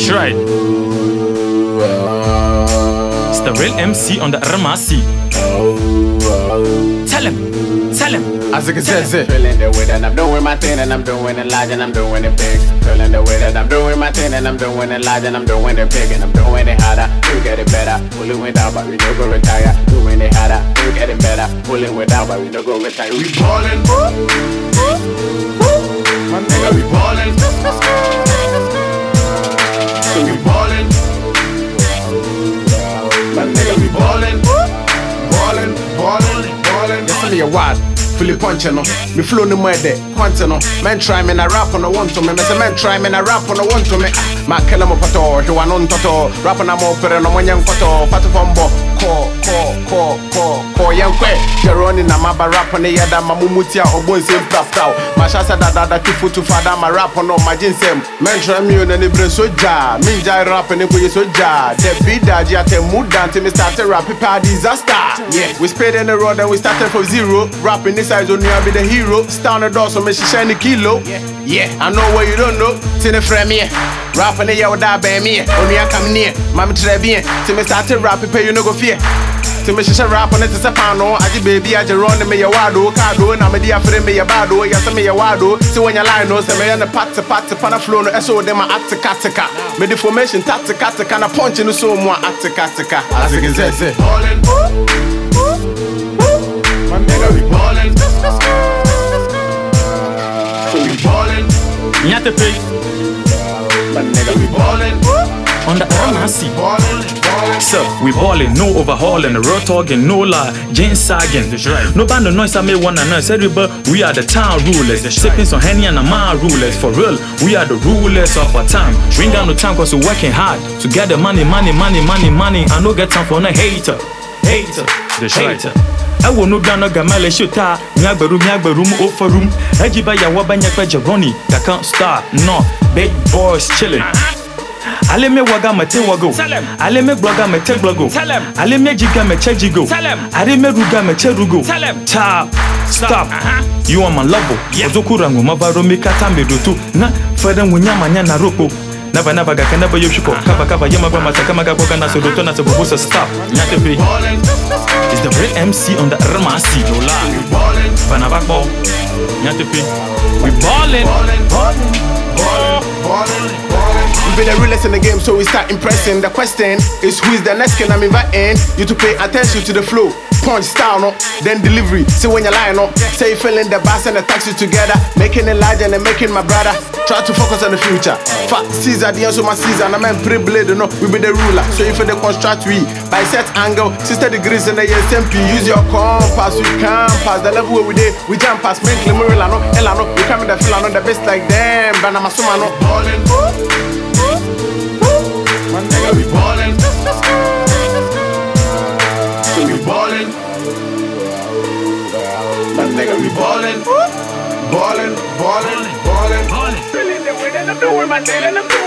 That's right. It's the real MC on the RMC. Tell him, tell him. As I can say, say. Feeling the way that I'm doing my thing and I'm doing it large and I'm doing it big. Feeling the way that I'm doing my thing and I'm doing it large and I'm doing it big and I'm doing it harder. To get it better. Pulling it out, but we no go retire. Doing it harder. To get it better. Pulling it out, but we no go retire. We ballin'. My nigga, we ballin'. Ballin', ballin', ballin'. Yes, me a wad. Philip Punch no, me flow no more de Quant no, men try me na rap on the one to me. Me say men try me na rap on the one to me. Ma kela mo pato, he wan on toto. Rap na mo pere no mo nyan koto. Patu fombo, ko ko ko ko ko yan kwe. Jeroni na ma ba rap on the yada ma mumutia obo nsem praptao. Ma shasa da da da kifu tu fada ma rap on ma jinsem. Men try me on bre soja. Min jai rap ko ye soja. De bida ji ate muda until me start to rap pa disaster. Yeah, we spade in the road and we started from zero. Rapping this size only I be the hero. Stand the door so me she shine the kilo. Yeah, I know what you don't know. Tin the frame me. Rapping the yaw da be me. Only I come near. Mama très bien. Till me start to rap pay you no go fear. Till me she rap on it is a pano. Aji baby aji run me ya wado. Kado na me dia frame me ya bado. Ya se me ya wado. So when you lie no se me ya ne pat pat pana flow no eso dem atika tika. Me the formation tatika tika na punch no so mo atika tika. As you can say say. ballin'. My nigga, we ballin'. So we ballin'. Nyatepe My nigga, we ballin'. on the RMC. Ballin', ballin'. So we ballin', no overhauling, real talking, no lie, Jane sagging. Right. No band of noise I may wanna know. Said we but we are the town rulers. Sipping some henny and man rulers. For real, we are the rulers of our time. Bring down the time cause we're working hard to get the money, money, money, money, money. I no get time for no hater. Hater. That's hater. ɛwɔ no dwa no gamale hyota miagbaru miagbaru mu ofarum agiba yawa banya kpɛgye roni kaka star no big boys chilling uh-huh. Ale me waga me te wago. Ale me bloga me te blogo. Ale me jiga me che jigo. Ale me ruga me che rugo. Ta stop. You are my lover. Ozokura ngo mabaro me kata me dotu. Na fere ngunya manya na ropo. Never never ga never you shuko. Kaba kaba yema gwa mata kama ga boga na so doto na so bobo so stop. Nyate be. Ballin'. It's the real MC on the RMC. No We lie. ballin'. Fana back ball. Nyate be. We ballin'. Ballin'. Ballin'. Ballin'. In the game, so we start impressing. The question is who is the next king I'm inviting you to pay attention to the flow. Punch style, no? Then delivery. See when you're lying, no? Say you feeling the bass and the taxi together. Making it large and making my brother. Try to focus on the future. Fuck Caesar, the answer my Caesar. And I'm in privilege, no? We be the ruler. So if the construct we by set angle, sister degrees in the SMP. Use your compass, we can pass the level where we did. We jump past me, Clemurilla, no? No? We come in the feel, no? The best like them. But I'm a summer, no? Ballin'. My nigga, we ballin'. So we ballin'. My nigga, we ballin'. Ballin', ballin', ballin'. Feeling the way that I'm doing my thing and I'm doing